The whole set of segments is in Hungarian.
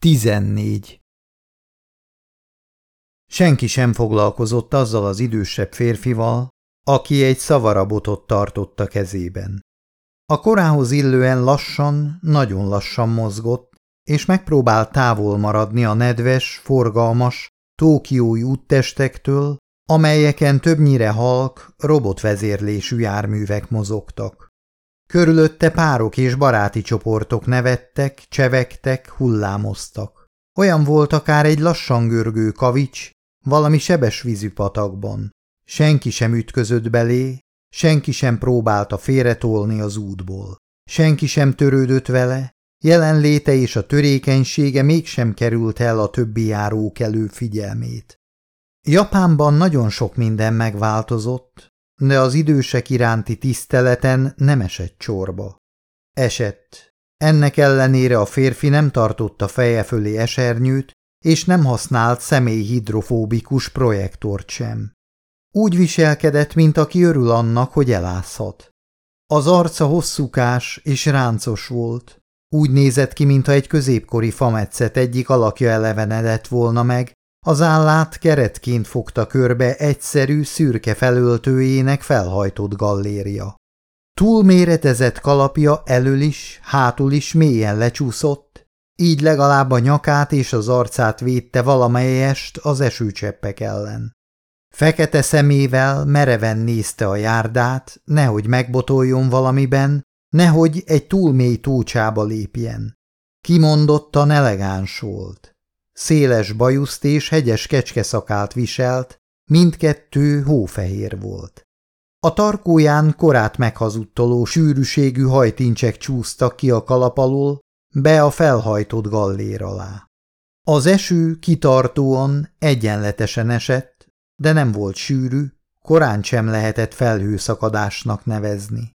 14. Senki sem foglalkozott azzal az idősebb férfival, aki egy szavarabotot tartott a kezében. A korához illően lassan, nagyon lassan mozgott, és megpróbált távol maradni a nedves, forgalmas, tókiói úttestektől, amelyeken többnyire halk, robotvezérlésű járművek mozogtak. Körülötte párok és baráti csoportok nevettek, csevegtek, hullámoztak. Olyan volt akár egy lassan görgő kavics, valami sebes vízű patakban. Senki sem ütközött belé, senki sem próbálta félretolni az útból. Senki sem törődött vele, jelenléte és a törékenysége mégsem került el a többi járók elő figyelmét. Japánban nagyon sok minden megváltozott, de az idősek iránti tiszteleten nem esett csorba. Esett. Ennek ellenére a férfi nem tartotta feje fölé esernyőt, és nem használt személyhidrofóbikus projektort sem. Úgy viselkedett, mint aki örül annak, hogy elászhat. Az arca hosszúkás és ráncos volt. Úgy nézett ki, mintha egy középkori fametszet egyik alakja elevenedett volna meg, az állát keretként fogta körbe egyszerű, szürke felöltőjének felhajtott galléria. Túlméretezett kalapja elől is, hátul is mélyen lecsúszott, így legalább a nyakát és az arcát védte valamelyest az esőcseppek ellen. Fekete szemével mereven nézte a járdát, nehogy megbotoljon valamiben, nehogy egy túl mély tócsába lépjen. Kimondottan elegáns volt. Széles bajuszt és hegyes kecskeszakált viselt, mindkettő hófehér volt. A tarkóján korát meghazudtoló sűrűségű hajtincsek csúsztak ki a kalap alól, be a felhajtott gallér alá. Az eső kitartóan, egyenletesen esett, de nem volt sűrű, korán sem lehetett felhőszakadásnak nevezni.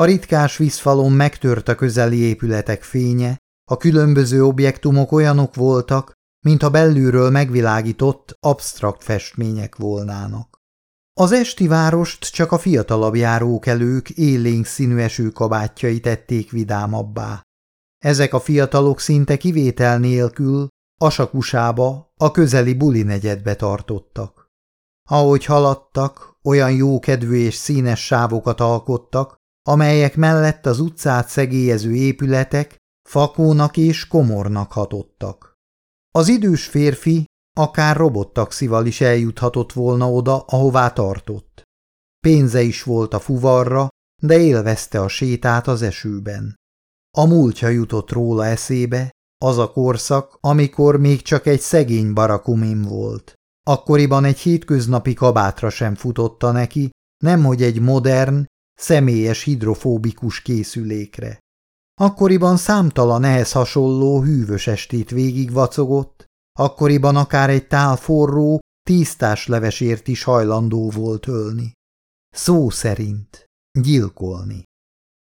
A ritkás vízfalon megtört a közeli épületek fénye, a különböző objektumok olyanok voltak, mintha belülről megvilágított, absztrakt festmények volnának. Az esti várost csak a fiatalabb járókelők élénk színű esőkabátjai tették vidámabbá. Ezek a fiatalok szinte kivétel nélkül Asakusába, a közeli buli negyedbe tartottak. Ahogy haladtak, olyan jókedvű és színes sávokat alkottak, amelyek mellett az utcát szegélyező épületek fakónak és komornak hatottak. Az idős férfi akár robottaxival is eljuthatott volna oda, ahová tartott. Pénze is volt a fuvarra, de élvezte a sétát az esőben. A múltja jutott róla eszébe, az a korszak, amikor még csak egy szegény barakumim volt. Akkoriban egy hétköznapi kabátra sem futotta neki, nemhogy egy modern, személyes hidrofóbikus készülékre. Akkoriban számtalan ehhez hasonló hűvös estét végigvacogott, akkoriban akár egy tál forró, tisztás levesért is hajlandó volt ölni. Szó szerint gyilkolni.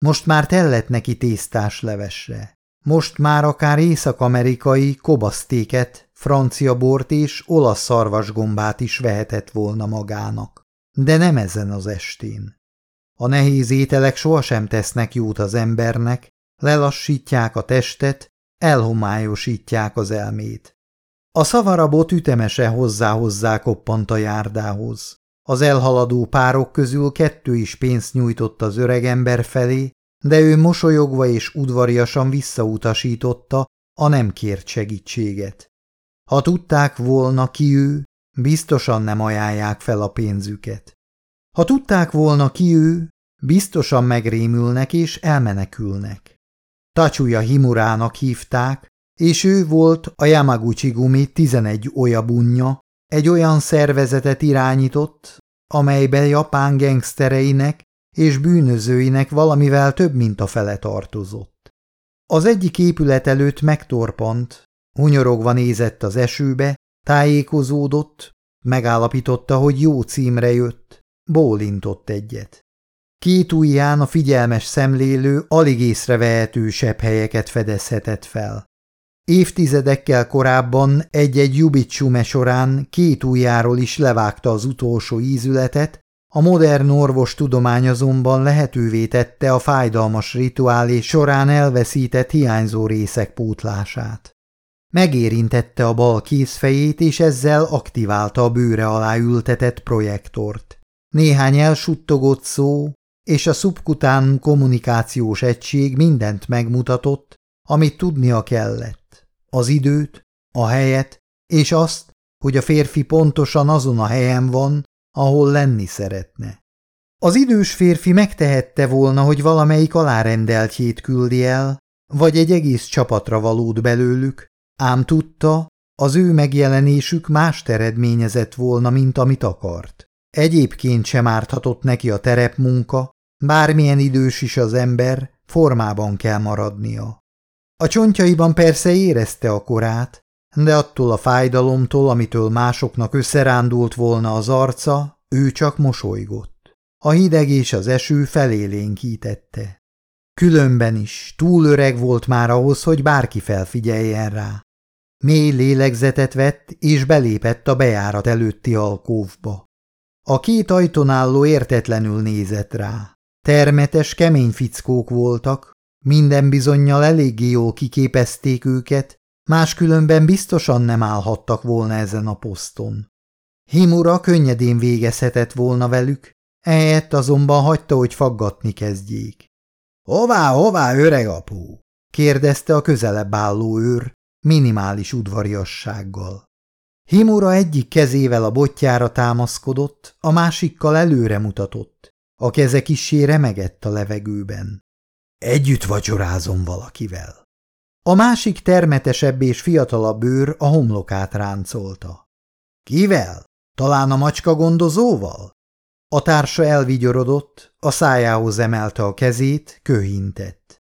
Most már tellett neki tésztás levesre. Most már akár észak-amerikai kobasztéket, francia bort és olasz szarvasgombát is vehetett volna magának. De nem ezen az estén. A nehéz ételek sohasem tesznek jót az embernek, lelassítják a testet, elhomályosítják az elmét. A szavarabot ütemese hozzá-hozzá koppant a járdához. Az elhaladó párok közül kettő is pénzt nyújtott az öregember felé, de ő mosolyogva és udvariasan visszautasította a nem kért segítséget. Ha tudták volna ki ő, biztosan nem ajánlják fel a pénzüket. Ha tudták volna ki ő, biztosan megrémülnek és elmenekülnek. Tacsuya Himurának hívták, és ő volt a Yamaguchi Gumi 11 olyabunja, egy olyan szervezetet irányított, amelybe japán gengsztereinek és bűnözőinek valamivel több mint a fele tartozott. Az egyik épület előtt megtorpant, hunyorogva nézett az esőbe, tájékozódott, megállapította, hogy jó címre jött, bólintott egyet. Két ujján a figyelmes szemlélő alig észrevehető sebb helyeket fedezhetett fel. Évtizedekkel korábban egy-egy jubitsume során két ujjáról is levágta az utolsó ízületet, a modern orvos tudomány azonban lehetővé tette a fájdalmas rituálé során elveszített hiányzó részek pótlását. Megérintette a bal kézfejét, és ezzel aktiválta a bőre alá ültetett projektort. Néhány elsuttogott szó, és a szubkután kommunikációs egység mindent megmutatott, amit tudnia kellett. Az időt, a helyet, és azt, hogy a férfi pontosan azon a helyen van, ahol lenni szeretne. Az idős férfi megtehette volna, hogy valamelyik alárendeltjét küldi el, vagy egy egész csapatra valód belőlük, ám tudta, az ő megjelenésük más eredményezett volna, mint amit akart. Egyébként sem árthatott neki a terepmunka, bármilyen idős is az ember, formában kell maradnia. A csontjaiban persze érezte a korát, de attól a fájdalomtól, amitől másoknak összerándult volna az arca, ő csak mosolygott. A hideg és az eső felélénkítette. Különben is túl öreg volt már ahhoz, hogy bárki felfigyeljen rá. Mély lélegzetet vett, és belépett a bejárat előtti alkóvba. A két ajtón álló értetlenül nézett rá. Termetes, kemény fickók voltak, minden bizonyal eléggé jól kiképezték őket, máskülönben biztosan nem állhattak volna ezen a poszton. Himura könnyedén végezhetett volna velük, ehelyett azonban hagyta, hogy faggatni kezdjék. – Hová, hová, öreg apu? – kérdezte a közelebb álló őr, minimális udvariassággal. Himura egyik kezével a botjára támaszkodott, a másikkal előre mutatott. A keze kissé remegett a levegőben. Együtt vacsorázom valakivel. A másik termetesebb és fiatalabb bőr a homlokát ráncolta. Kivel? Talán a macska gondozóval? A társa elvigyorodott, a szájához emelte a kezét, köhintett.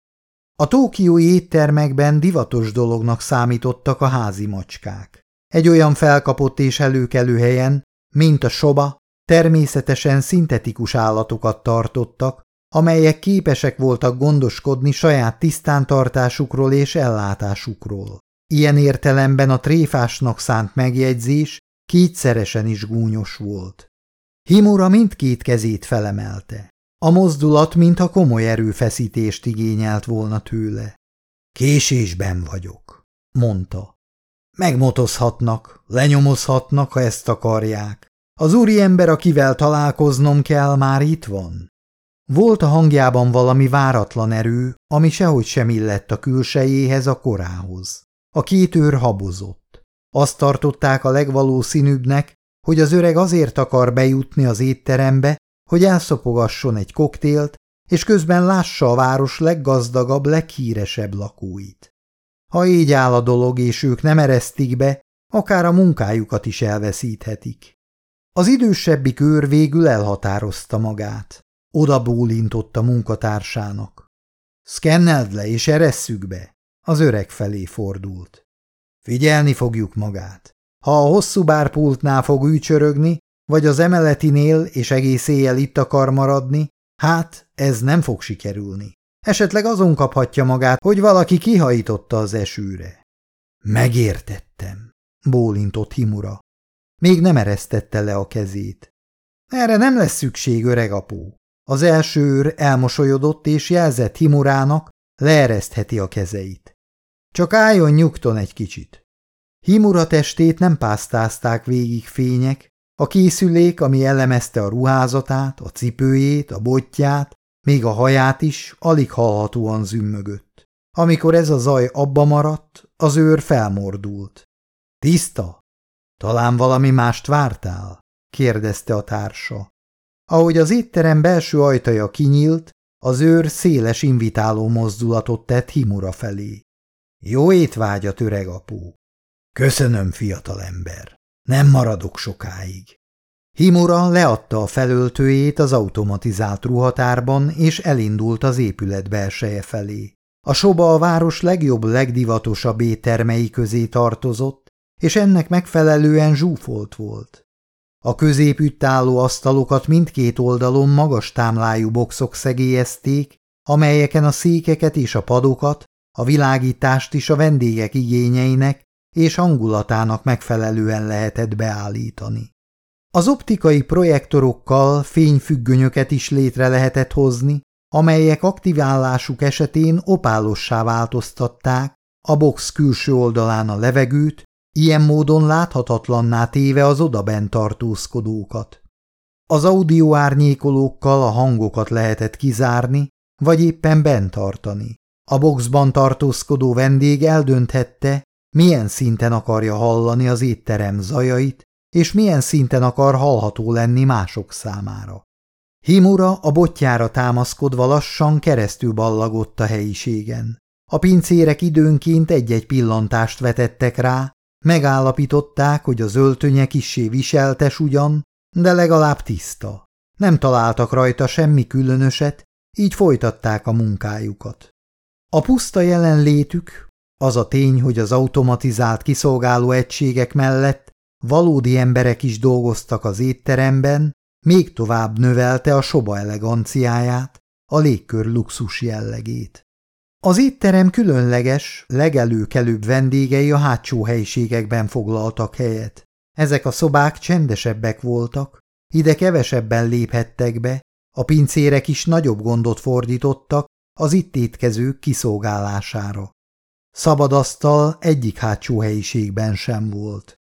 A tókiói éttermekben divatos dolognak számítottak a házi macskák. Egy olyan felkapott és előkelő helyen, mint a soba, természetesen szintetikus állatokat tartottak, amelyek képesek voltak gondoskodni saját tisztántartásukról és ellátásukról. Ilyen értelemben a tréfásnak szánt megjegyzés kétszeresen is gúnyos volt. Himura mindkét kezét felemelte. A mozdulat, mintha komoly erőfeszítést igényelt volna tőle. Késésben vagyok, mondta. Megmotozhatnak, lenyomozhatnak, ha ezt akarják. Az úriember, akivel találkoznom kell, már itt van. Volt a hangjában valami váratlan erő, ami sehogy sem illett a külsejéhez, a korához. A két őr habozott. Azt tartották a legvalószínűbbnek, hogy az öreg azért akar bejutni az étterembe, hogy elszopogasson egy koktélt, és közben lássa a város leggazdagabb, leghíresebb lakóit. Ha így áll a dolog, és ők nem eresztik be, akár a munkájukat is elveszíthetik. Az idősebbi kör végül elhatározta magát. Oda bólintott a munkatársának. Szkenneld le és eresszük be. Az öreg felé fordult. Figyelni fogjuk magát. Ha a hosszú bárpultnál fog ücsörögni, vagy az emeletinél és egész éjjel itt akar maradni, hát ez nem fog sikerülni. Esetleg azon kaphatja magát, hogy valaki kihajította az esőre. Megértettem, bólintott Himura. Még nem eresztette le a kezét. Erre nem lesz szükség, öreg apó. Az első őr elmosolyodott és jelzett Himurának, leeresztheti a kezeit. Csak álljon nyugton egy kicsit. Himura testét nem pásztázták végig fények, a készülék, ami elemezte a ruházatát, a cipőjét, a botját, még a haját is alig hallhatóan zümmögött. Amikor ez a zaj abba maradt, az őr felmordult. Tiszta? Talán valami mást vártál? kérdezte a társa. Ahogy az étterem belső ajtaja kinyílt, az őr széles invitáló mozdulatot tett Himura felé. Jó étvágyat, öreg apu! Köszönöm, fiatalember! Nem maradok sokáig. Himura leadta a felöltőjét az automatizált ruhatárban, és elindult az épület belseje felé. A soba a város legjobb, legdivatosabb éttermei közé tartozott, és ennek megfelelően zsúfolt volt. A középütt álló asztalokat mindkét oldalon magas támlájú boxok szegélyezték, amelyeken a székeket és a padokat, a világítást is a vendégek igényeinek és hangulatának megfelelően lehetett beállítani. Az optikai projektorokkal fényfüggönyöket is létre lehetett hozni, amelyek aktiválásuk esetén opálossá változtatták a box külső oldalán a levegőt, ilyen módon láthatatlanná téve az odabent tartózkodókat. Az audio árnyékolókkal a hangokat lehetett kizárni, vagy éppen bent tartani. A boxban tartózkodó vendég eldönthette, milyen szinten akarja hallani az étterem zajait, és milyen szinten akar hallható lenni mások számára. Himura a botjára támaszkodva lassan keresztül ballagott a helyiségen. A pincérek időnként egy-egy pillantást vetettek rá, megállapították, hogy az öltönye kissé viseltes ugyan, de legalább tiszta. Nem találtak rajta semmi különöset, így folytatták a munkájukat. A puszta jelenlétük, az a tény, hogy az automatizált kiszolgáló egységek mellett valódi emberek is dolgoztak az étteremben, még tovább növelte a soba eleganciáját, a légkör luxus jellegét. Az étterem különleges, legelőkelőbb vendégei a hátsó helyiségekben foglaltak helyet. Ezek a szobák csendesebbek voltak, ide kevesebben léphettek be, a pincérek is nagyobb gondot fordítottak az itt étkezők kiszolgálására. Szabad asztal egyik hátsó helyiségben sem volt.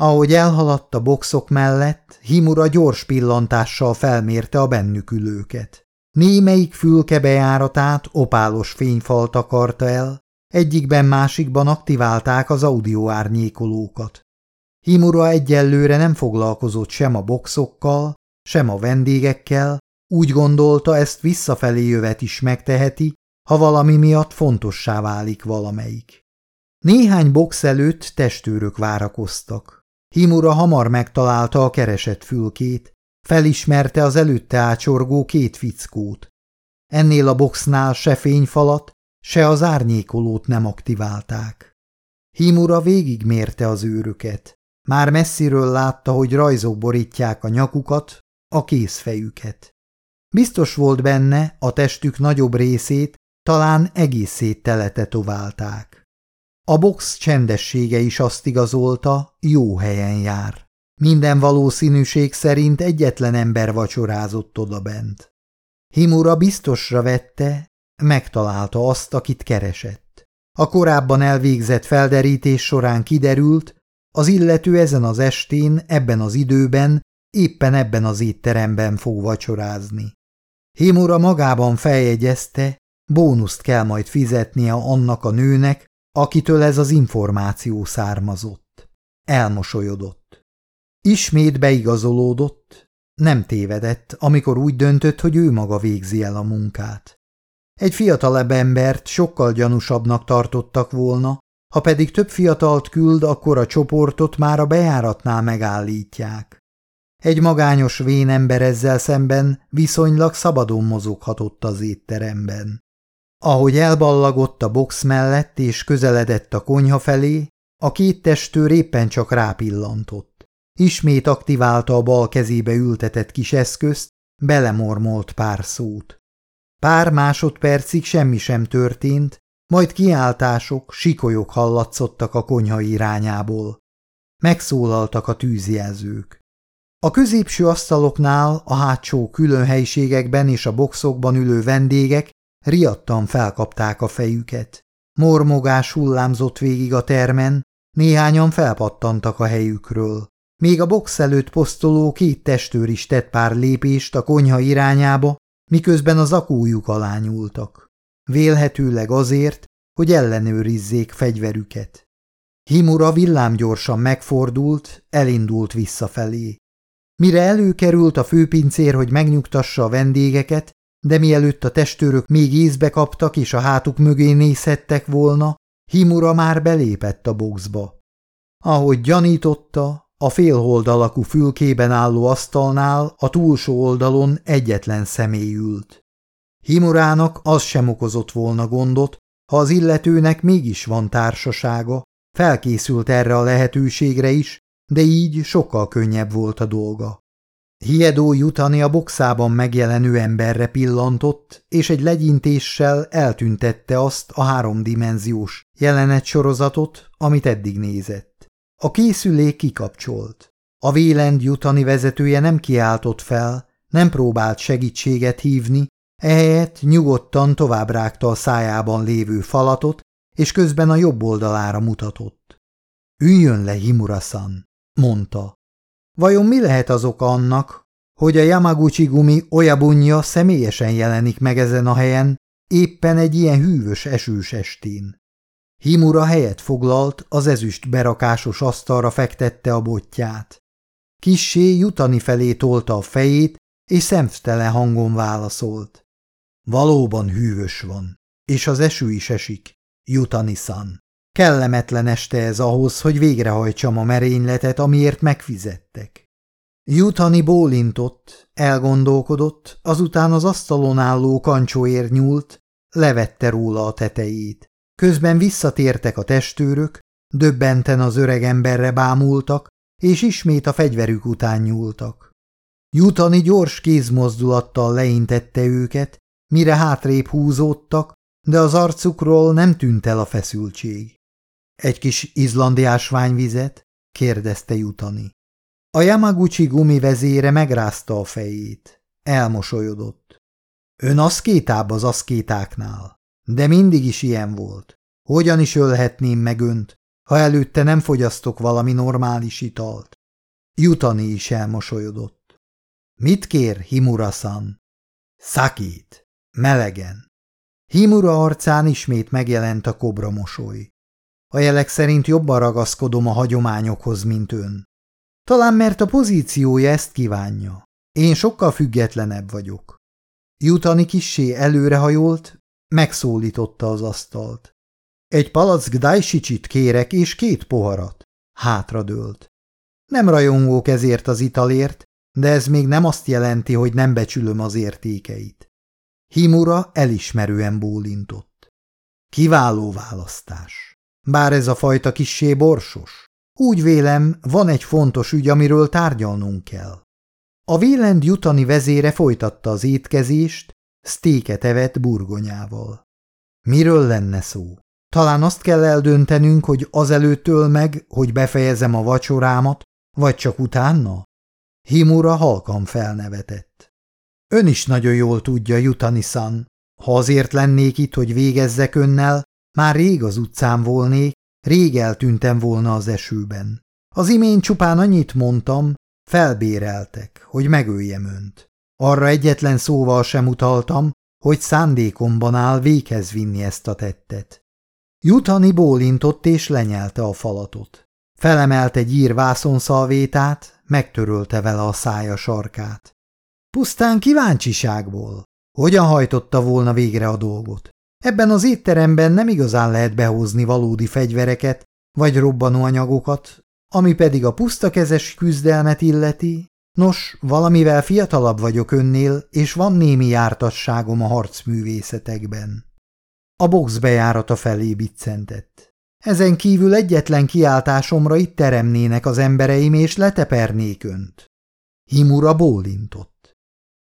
Ahogy elhaladt a boxok mellett, Himura gyors pillantással felmérte a bennük ülőket. Némelyik fülke bejáratát opálos fényfal takarta el, egyikben másikban aktiválták az audioárnyékolókat. Himura egyelőre nem foglalkozott sem a boxokkal, sem a vendégekkel, úgy gondolta, ezt visszafelé jövet is megteheti, ha valami miatt fontossá válik valamelyik. Néhány box előtt testőrök várakoztak. Himura hamar megtalálta a keresett fülkét, felismerte az előtte ácsorgó két fickót. Ennél a boxnál se fényfalat, se az árnyékolót nem aktiválták. Himura végigmérte az őröket. Már messziről látta, hogy rajzok borítják a nyakukat, a kézfejüket. Biztos volt benne, a testük nagyobb részét talán egészét teletetoválták. A box csendessége is azt igazolta, jó helyen jár. Minden valószínűség szerint egyetlen ember vacsorázott odabent. Himura biztosra vette, megtalálta azt, akit keresett. A korábban elvégzett felderítés során kiderült, az illető ezen az estén, ebben az időben, éppen ebben az étteremben fog vacsorázni. Himura magában feljegyezte, bónuszt kell majd fizetnie annak a nőnek, akitől ez az információ származott. Elmosolyodott. Ismét beigazolódott, nem tévedett, amikor úgy döntött, hogy ő maga végzi el a munkát. Egy fiatalebb embert sokkal gyanúsabbnak tartottak volna, ha pedig több fiatalt küld, akkor a csoportot már a bejáratnál megállítják. Egy magányos vén ember ezzel szemben viszonylag szabadon mozoghatott az étteremben. Ahogy elballagott a box mellett és közeledett a konyha felé, a két testőr éppen csak rápillantott. Ismét aktiválta a bal kezébe ültetett kis eszközt, belemormolt pár szót. Pár másodpercig semmi sem történt, majd kiáltások, sikolyok hallatszottak a konyha irányából. Megszólaltak a tűzjelzők. A középső asztaloknál, a hátsó különhelyiségekben és a boxokban ülő vendégek riadtan felkapták a fejüket. Mormogás hullámzott végig a termen, néhányan felpattantak a helyükről. Még a box előtt posztoló két testőr is tett pár lépést a konyha irányába, miközben az akújuk alá nyúltak. Vélhetőleg azért, hogy ellenőrizzék fegyverüket. Himura villámgyorsan megfordult, elindult visszafelé. Mire előkerült a főpincér, hogy megnyugtassa a vendégeket, de mielőtt a testőrök még észbe kaptak és a hátuk mögé nézhettek volna, Himura már belépett a boxba. Ahogy gyanította, a félhold alakú fülkében álló asztalnál a túlsó oldalon egyetlen személy ült. Himurának az sem okozott volna gondot, ha az illetőnek mégis van társasága, felkészült erre a lehetőségre is, de így sokkal könnyebb volt a dolga. Hiedó jutani a boxában megjelenő emberre pillantott, és egy legyintéssel eltüntette azt a háromdimenziós jelenet sorozatot, amit eddig nézett. A készülék kikapcsolt. A Vélend jutani vezetője nem kiáltott fel, nem próbált segítséget hívni, ehelyett nyugodtan tovább rágta a szájában lévő falatot, és közben a jobb oldalára mutatott. Üljön le, Himura-san, mondta. Vajon mi lehet az oka annak, hogy a Yamaguchi gumi Oyabunya személyesen jelenik meg ezen a helyen, éppen egy ilyen hűvös esős estén? Himura helyet foglalt, az ezüst berakásos asztalra fektette a botját. Kissé jutani felé tolta a fejét, és szemtelen hangon válaszolt. Valóban hűvös van, és az eső is esik, Jutani-san. Kellemetlen este ez ahhoz, hogy végrehajtsam a merényletet, amiért megfizettek. Jutani bólintott, elgondolkodott, azután az asztalon álló kancsóért nyúlt, levette róla a tetejét. Közben visszatértek a testőrök, döbbenten az öreg emberre bámultak, és ismét a fegyverük után nyúltak. Jutani gyors kézmozdulattal leintette őket, mire hátrébb húzódtak, de az arcukról nem tűnt el a feszültség. Egy kis izlandi ásványvizet? kérdezte Jutani. A Yamaguchi gumi vezére megrázta a fejét. Elmosolyodott. Ön aszkétább az aszkétáknál, de mindig is ilyen volt. Hogyan is ölhetném meg önt, ha előtte nem fogyasztok valami normális italt? Jutani is elmosolyodott. Mit kér Himura-san? Szakít. Melegen. Himura arcán ismét megjelent a kobra mosoly. A jelek szerint jobban ragaszkodom a hagyományokhoz, mint ön. Talán mert a pozíciója ezt kívánja. Én sokkal függetlenebb vagyok. Jutani kissé előrehajolt, megszólította az asztalt. Egy palack dajsicsit kérek és két poharat. Hátradőlt. Nem rajongók ezért az italért, de ez még nem azt jelenti, hogy nem becsülöm az értékeit. Himura elismerően bólintott. Kiváló választás. Bár ez a fajta kissé borsos. Úgy vélem, van egy fontos ügy, amiről tárgyalnunk kell. A Vélend jutani vezére folytatta az étkezést, sztéket evett burgonyával. Miről lenne szó? Talán azt kell eldöntenünk, hogy azelőttől meg, hogy befejezem a vacsorámat, vagy csak utána? Himura halkan felnevetett. Ön is nagyon jól tudja, Jutani-san. Ha azért lennék itt, hogy végezzek önnel, már rég az utcán volnék, rég eltűntem volna az esőben. Az imént csupán annyit mondtam, felbéreltek, hogy megöljem önt. Arra egyetlen szóval sem utaltam, hogy szándékomban áll véghez vinni ezt a tettet. Jutani bólintott és lenyelte a falatot. Felemelt egy ír vászonszalvétát, megtörölte vele a szája sarkát. Pusztán kíváncsiságból. Hogyan hajtotta volna végre a dolgot? Ebben az étteremben nem igazán lehet behozni valódi fegyvereket vagy robbanóanyagokat, ami pedig a pusztakezes küzdelmet illeti. Nos, valamivel fiatalabb vagyok önnél, és van némi jártasságom a harcművészetekben. A box bejárata felé biccentett. Ezen kívül egyetlen kiáltásomra itt teremnének az embereim, és letepernék önt. Himura bólintott.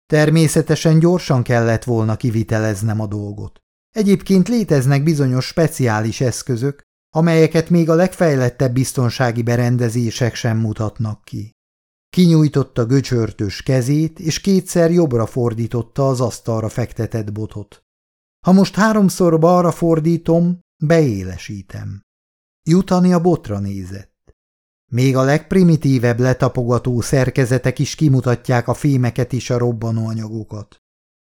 Természetesen gyorsan kellett volna kiviteleznem a dolgot. Egyébként léteznek bizonyos speciális eszközök, amelyeket még a legfejlettebb biztonsági berendezések sem mutatnak ki. Kinyújtotta göcsörtös kezét, és kétszer jobbra fordította az asztalra fektetett botot. Ha most háromszor balra fordítom, beélesítem. Jutani a botra nézett. Még a legprimitívebb letapogató szerkezetek is kimutatják a fémeket és a robbanóanyagokat.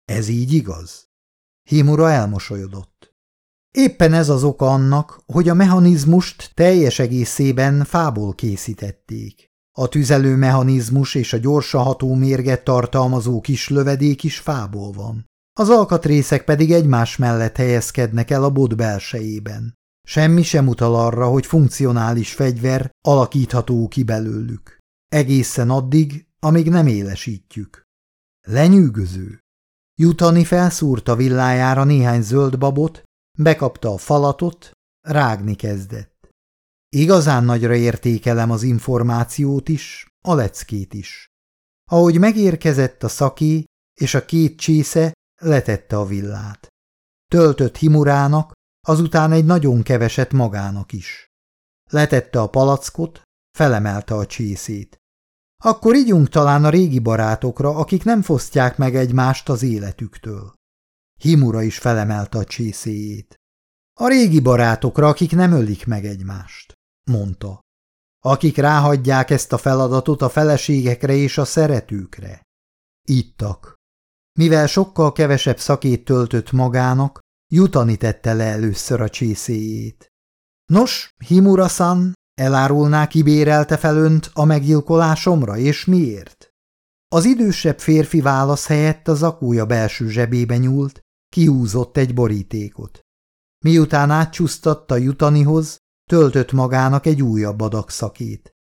Ez így igaz? Himura elmosolyodott. Éppen ez az oka annak, hogy a mechanizmust teljes egészében fából készítették. A tüzelő mechanizmus és a gyorsan ható mérget tartalmazó kis lövedék is fából van. Az alkatrészek pedig egymás mellett helyezkednek el a bot belsejében. Semmi sem utal arra, hogy funkcionális fegyver alakítható ki belőlük. Egészen addig, amíg nem élesítjük. Lenyűgöző. Jutani felszúrta villájára néhány zöld babot, bekapta a falatot, rágni kezdett. Igazán nagyra értékelem az információt is, a leckét is. Ahogy megérkezett a szaki, és a két csésze letette a villát. Töltött himurának, azután egy nagyon keveset magának is. Letette a palackot, felemelte a csészét. Akkor ígyunk talán a régi barátokra, akik nem fosztják meg egymást az életüktől. Himura is felemelte a csészéjét. A régi barátokra, akik nem ölik meg egymást, mondta. Akik ráhagyják ezt a feladatot a feleségekre és a szeretőkre. Ittak. Mivel sokkal kevesebb szakét töltött magának, jutani tette le először a csészéjét. Nos, Himura-san, elárulná, kibérelte fel a meggyilkolásomra, és miért? Az idősebb férfi válasz helyett az akúja belső zsebébe nyúlt, kihúzott egy borítékot. Miután átcsúsztatta jutanihoz, töltött magának egy újabb adag szakét.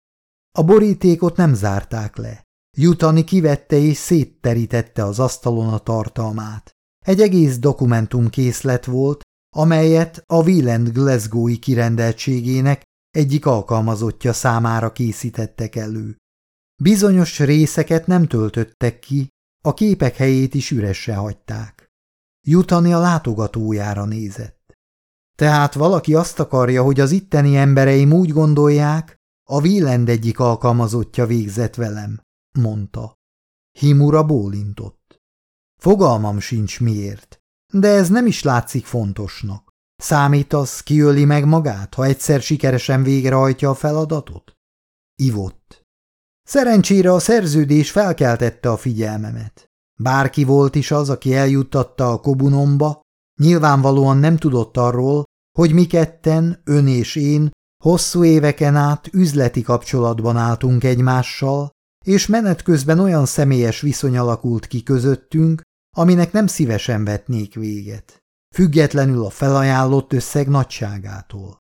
A borítékot nem zárták le. Jutani kivette és szétterítette az asztalon a tartalmát. Egy egész dokumentumkészlet volt, amelyet a Wieland Glasgow-i kirendeltségének egyik alkalmazottja számára készítettek elő. Bizonyos részeket nem töltöttek ki, a képek helyét is üresre hagyták. Jutani a látogatójára nézett. Tehát valaki azt akarja, hogy az itteni embereim úgy gondolják, a Wieland egyik alkalmazottja végzett velem, mondta. Himura bólintott. Fogalmam sincs miért, de ez nem is látszik fontosnak. Számít az, kiöli meg magát, ha egyszer sikeresen végrehajtja a feladatot? Ivott. Szerencsére a szerződés felkeltette a figyelmemet. Bárki volt is az, aki eljuttatta a kobunomba, nyilvánvalóan nem tudott arról, hogy mi ketten, ön és én, hosszú éveken át üzleti kapcsolatban álltunk egymással, és menet közben olyan személyes viszony alakult ki közöttünk, aminek nem szívesen vetnék véget, függetlenül a felajánlott összeg nagyságától.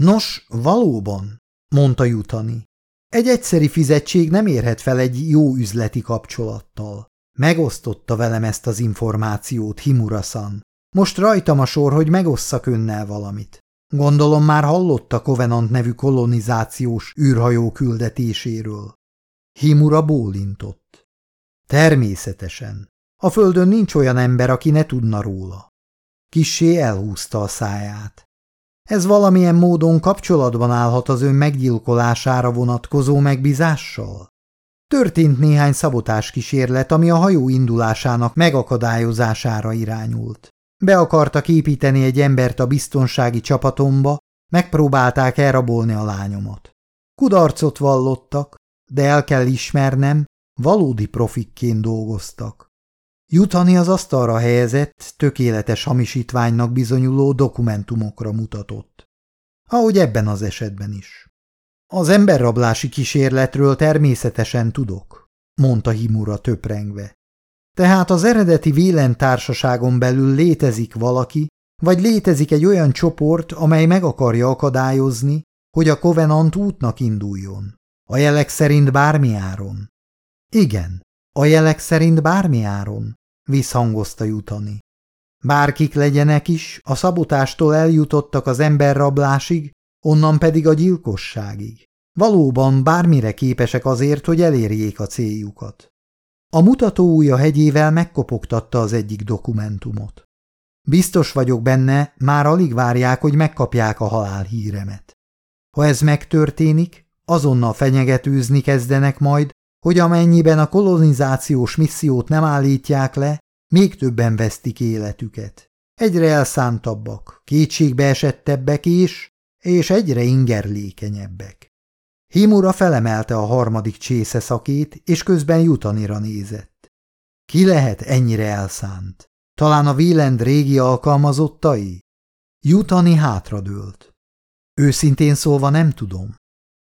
Nos, valóban, mondta Jutani, egy egyszeri fizetség nem érhet fel egy jó üzleti kapcsolattal. Megosztotta velem ezt az információt, Himurasan. Most rajtam a sor, hogy megosszak önnel valamit. Gondolom már hallott a Covenant nevű kolonizációs űrhajó küldetéséről. Himura bólintott. Természetesen. A földön nincs olyan ember, aki ne tudna róla. Kissé elhúzta a száját. Ez valamilyen módon kapcsolatban állhat az ön meggyilkolására vonatkozó megbízással? Történt néhány szabotás kísérlet, ami a hajó indulásának megakadályozására irányult. Be akartak építeni egy embert a biztonsági csapatomba, megpróbálták elrabolni a lányomat. Kudarcot vallottak, de el kell ismernem, valódi profikként dolgoztak. Jutani az asztalra helyezett, tökéletes hamisítványnak bizonyuló dokumentumokra mutatott. Ahogy ebben az esetben is. Az emberrablási kísérletről természetesen tudok, mondta Himura töprengve. Tehát az eredeti Vélen társaságon belül létezik valaki, vagy létezik egy olyan csoport, amely meg akarja akadályozni, hogy a Covenant útnak induljon. A jelek szerint bármi áron. Igen, a jelek szerint bármi áron, visszhangozta jutani. Bárkik legyenek is, a szabotástól eljutottak az emberrablásig, onnan pedig a gyilkosságig. Valóban bármire képesek azért, hogy elérjék a céljukat. A mutató ujja hegyével megkopogtatta az egyik dokumentumot. Biztos vagyok benne, már alig várják, hogy megkapják a halál híremet. Ha ez megtörténik, azonnal fenyegetőzni kezdenek majd, hogy amennyiben a kolonizációs missziót nem állítják le, még többen vesztik életüket. Egyre elszántabbak, kétségbe esettebbek is, és egyre ingerlékenyebbek. Himura felemelte a harmadik csésze szakét, és közben Jutanira nézett. Ki lehet ennyire elszánt? Talán a Wieland régi alkalmazottai? Jutani hátradőlt. Őszintén szólva nem tudom.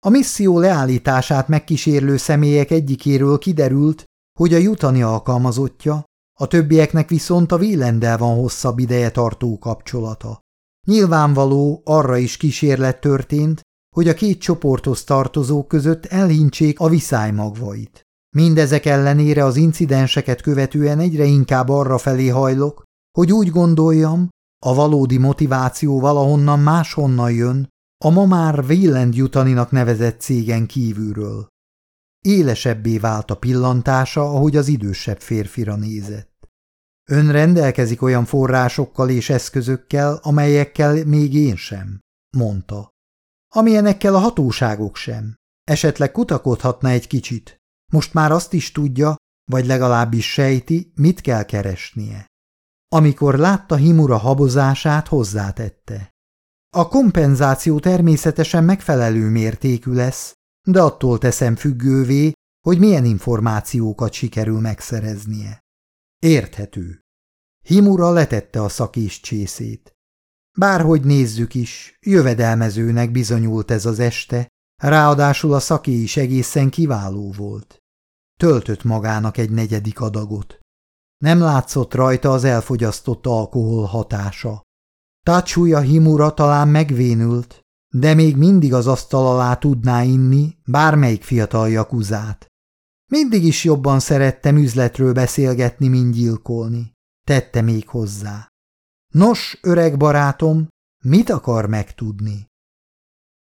A misszió leállítását megkísérlő személyek egyikéről kiderült, hogy a jutani alkalmazottja, a többieknek viszont a Vélendel van hosszabb ideje tartó kapcsolata. Nyilvánvaló arra is kísérlet történt, hogy a két csoporthoz tartozók között elhincsék a viszály magvait. Mindezek ellenére az incidenseket követően egyre inkább arra felé hajlok, hogy úgy gondoljam, a valódi motiváció valahonnan máshonnan jön, a ma már Wieland Jutaninak nevezett cégen kívülről. Élesebbé vált a pillantása, ahogy az idősebb férfira nézett. Ön rendelkezik olyan forrásokkal és eszközökkel, amelyekkel még én sem, mondta. Amilyenekkel a hatóságok sem. Esetleg kutakodhatna egy kicsit. Most már azt is tudja, vagy legalábbis sejti, mit kell keresnie. Amikor látta Himura habozását, hozzátette. A kompenzáció természetesen megfelelő mértékű lesz, de attól teszem függővé, hogy milyen információkat sikerül megszereznie. Érthető. Himura letette a szakés csészét. Bárhogy nézzük is, jövedelmezőnek bizonyult ez az este, ráadásul a szaké is egészen kiváló volt. Töltött magának egy negyedik adagot. Nem látszott rajta az elfogyasztott alkohol hatása. Tácsúja Himura talán megvénült, de még mindig az asztal alá tudná inni bármelyik fiatal jakuzát. Mindig is jobban szerettem üzletről beszélgetni, mint gyilkolni. Tette még hozzá. Nos, öreg barátom, mit akar megtudni?